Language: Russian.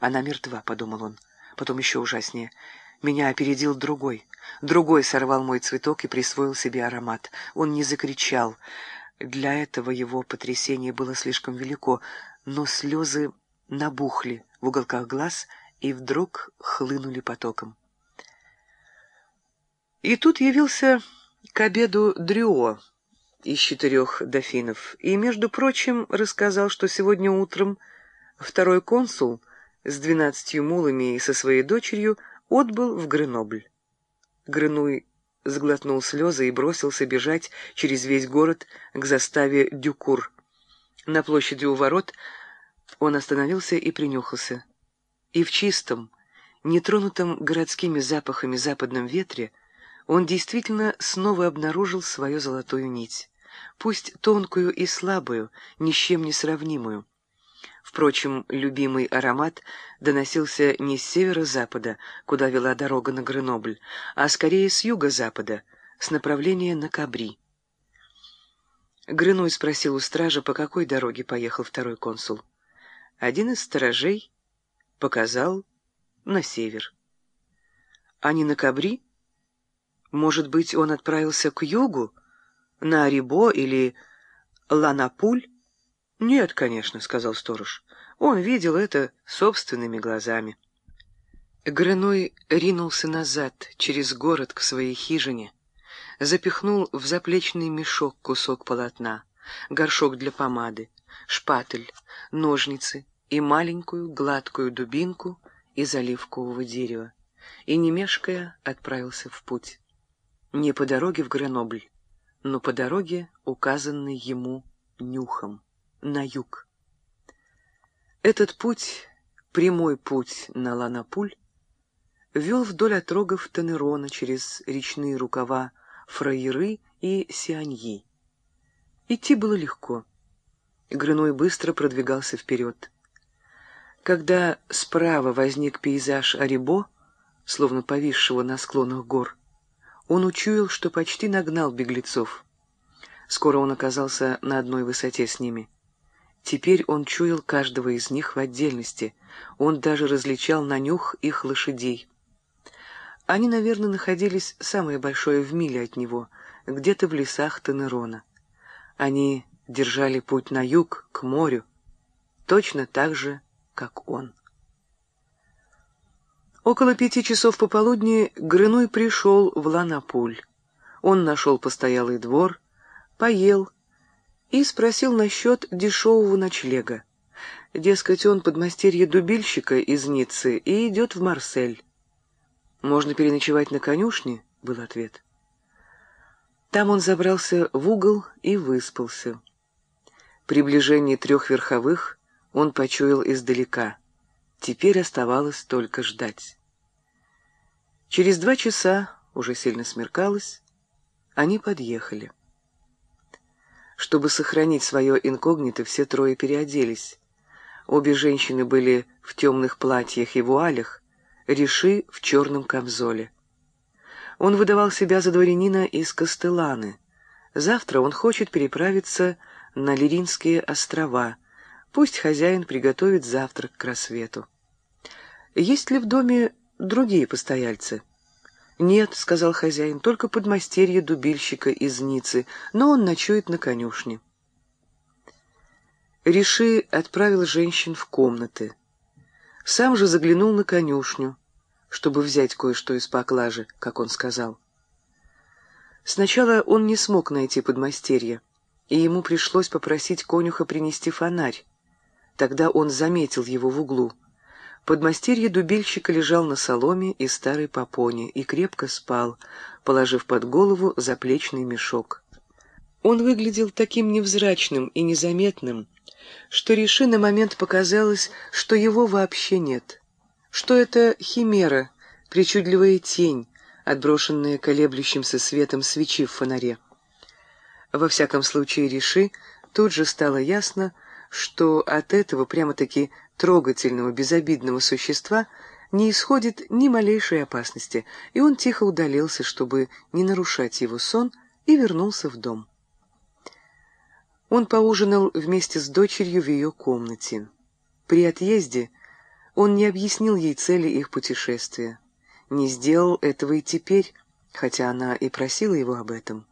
Она мертва, — подумал он. Потом еще ужаснее. Меня опередил другой. Другой сорвал мой цветок и присвоил себе аромат. Он не закричал. Для этого его потрясение было слишком велико, но слезы набухли в уголках глаз и вдруг хлынули потоком. И тут явился к обеду Дрюо из четырех дофинов, и, между прочим, рассказал, что сегодня утром второй консул с двенадцатью мулами и со своей дочерью отбыл в Гренобль. Гренуй сглотнул слезы и бросился бежать через весь город к заставе Дюкур. На площади у ворот он остановился и принюхался. И в чистом, нетронутом городскими запахами западном ветре он действительно снова обнаружил свою золотую нить, пусть тонкую и слабую, ни с чем не сравнимую. Впрочем, любимый аромат доносился не с северо-запада, куда вела дорога на Гренобль, а скорее с юго-запада, с направления на Кабри. Грыной спросил у стража, по какой дороге поехал второй консул. Один из сторожей показал на север. А не на Кабри? Может быть, он отправился к югу, на Арибо или Ланапуль? Нет, конечно, — сказал сторож. Он видел это собственными глазами. Грыной ринулся назад, через город к своей хижине, запихнул в заплечный мешок кусок полотна, горшок для помады, шпатель, ножницы и маленькую гладкую дубинку из оливкового дерева, и, не мешкая, отправился в путь. Не по дороге в Гренобль, но по дороге, указанной ему нюхом, на юг. Этот путь, прямой путь на Ланапуль, вел вдоль отрогов Тенерона через речные рукава Фраеры и Сианьи. Идти было легко. Грыной быстро продвигался вперед. Когда справа возник пейзаж Арибо, словно повисшего на склонах гор, он учуял, что почти нагнал беглецов. Скоро он оказался на одной высоте с ними. Теперь он чуял каждого из них в отдельности. Он даже различал на нюх их лошадей. Они, наверное, находились самое большое в миле от него, где-то в лесах Тенерона. Они держали путь на юг, к морю, точно так же, как он. Около пяти часов пополудни Грыной пришел в Ланапуль. Он нашел постоялый двор, поел и спросил насчет дешевого ночлега. Дескать, он подмастерье дубильщика из Ниццы и идет в Марсель. «Можно переночевать на конюшне?» — был ответ. Там он забрался в угол и выспался. Приближение трех верховых он почуял издалека. Теперь оставалось только ждать. Через два часа, уже сильно смеркалось, они подъехали. Чтобы сохранить свое инкогнито, все трое переоделись. Обе женщины были в темных платьях и вуалях, Реши в черном камзоле. Он выдавал себя за дворянина из Кастеланы. Завтра он хочет переправиться на Лиринские острова — Пусть хозяин приготовит завтрак к рассвету. Есть ли в доме другие постояльцы? «Нет», — сказал хозяин, — «только подмастерье дубильщика из Ницы, но он ночует на конюшне». Реши отправил женщин в комнаты. Сам же заглянул на конюшню, чтобы взять кое-что из поклажи, как он сказал. Сначала он не смог найти подмастерья, и ему пришлось попросить конюха принести фонарь. Тогда он заметил его в углу. Подмастерье дубильщика лежал на соломе и старой попоне и крепко спал, положив под голову заплечный мешок. Он выглядел таким невзрачным и незаметным, что Реши на момент показалось, что его вообще нет, что это химера, причудливая тень, отброшенная колеблющимся светом свечи в фонаре. Во всяком случае, Реши тут же стало ясно, что от этого прямо-таки трогательного, безобидного существа не исходит ни малейшей опасности, и он тихо удалился, чтобы не нарушать его сон, и вернулся в дом. Он поужинал вместе с дочерью в ее комнате. При отъезде Он не объяснил ей цели их путешествия, не сделал этого и теперь, хотя она и просила его об этом.